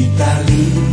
que tá lindo.